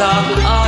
stop.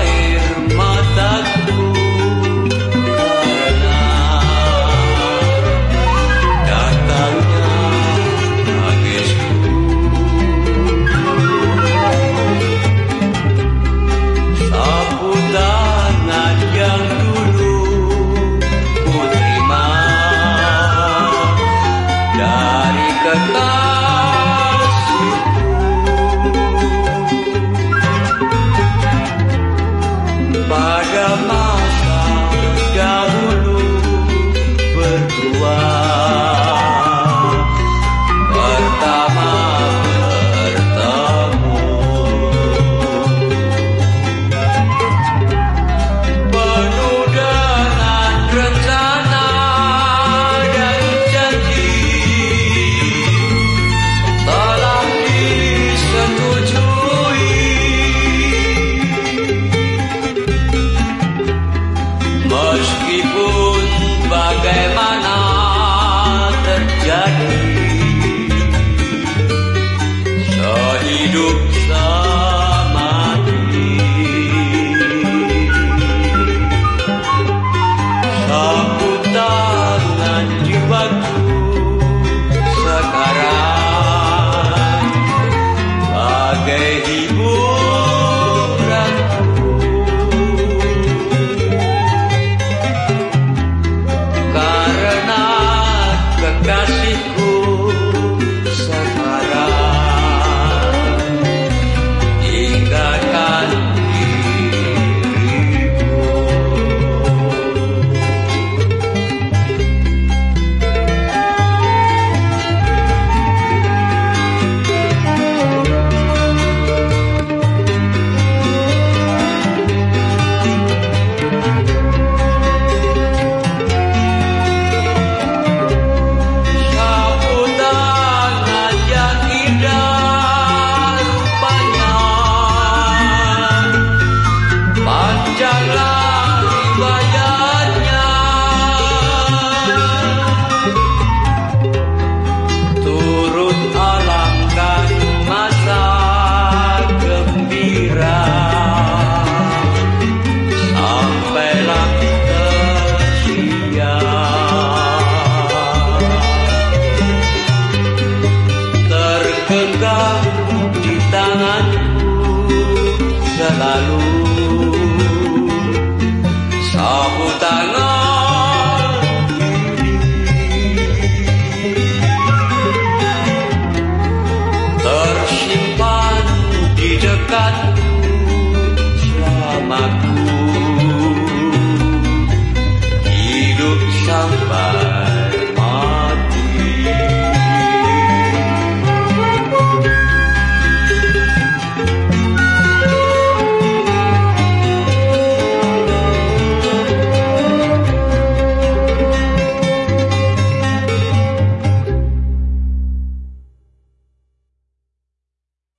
abacaxi lalu. Sapu tangan Tersimpan di dekatku selamaku. Hidup sampai